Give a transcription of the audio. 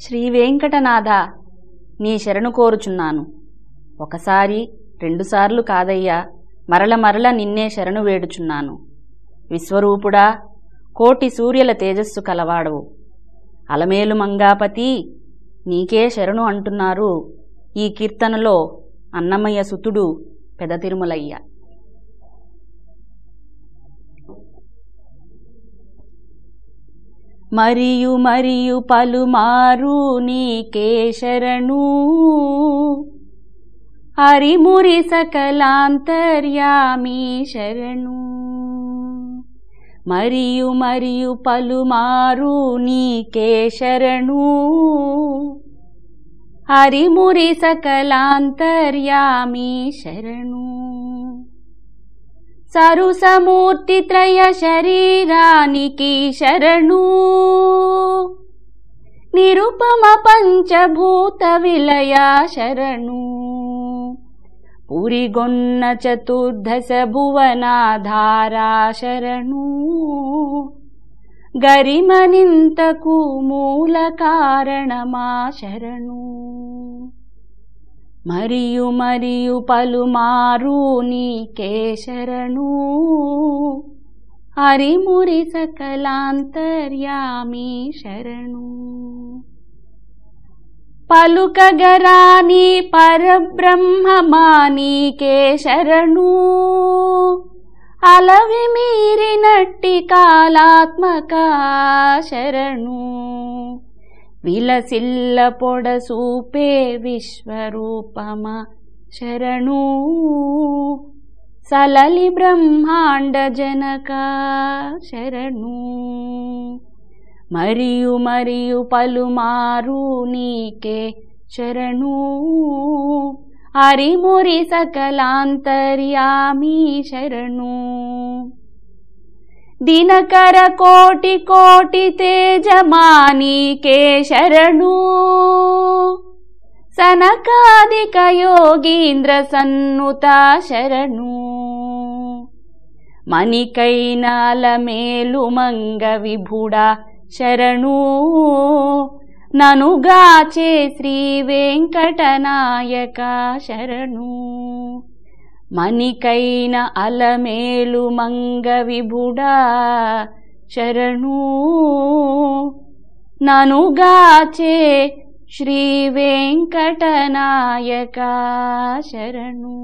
శ్రీవేంకటనాథ నీ శరణు కోరుచున్నాను. ఒకసారి రెండుసార్లు కాదయ్యా మరల మరల నిన్నే శరణు వేడుచున్నాను. విశ్వరూపుడా కోటి సూర్యుల తేజస్సు కలవాడవు. అలమేలు మంగాపతి నీకే శరణు అంటున్నారు. ఈ కీర్తనలో అన్నమయ్య సుతుడు పెద మరియు మరియు పలుమారు నీకే శరణు హరిమురి సకలాంతర్యామి శరణు. మరియు మరియు పలుమారు నీకే శరణు హరిమురి సకలాంతర్యామి శరణు. సరుసమూర్తిత్రయ శరీరానికి శరణు. నిరుపమ పంచభూత విలయ శరణు. పురిగొన్న చతుర్దశ భువనాధారా శరణు. గరిమనింతకు మూల కారణమా శరణు. మరియు మరియు పలుమారు నీకే శరణు హరిమురి సకలాంతర్యామి శరణు. పలుకగరాని పరబ్రహ్మమానీకే శరణు అలవి మీరినట్టి కాలాత్మక శరణు. విలసిల్ల పొడసూపే విశ్వరూపమా శరణు సలలి బ్రహ్మాండ జనక శరణు మరియు మరియు పలుమారు నీకే శరణు హరిమురి సకలాంతర్యామి శరణు దినకర కోటి కోటి తేజమానీకే శరణు సనకాదిక యోగీంద్ర సన్నుత శరణు. మణికైనాల మేలు మంగ విభుడా శరణు. ననుగాచే శ్రీ వెంకటనాయక శరణు. మణికైన అలమేలు మంగ విభుడా శరణు ననుగాచే శ్రీ వెంకటనాయక శరణు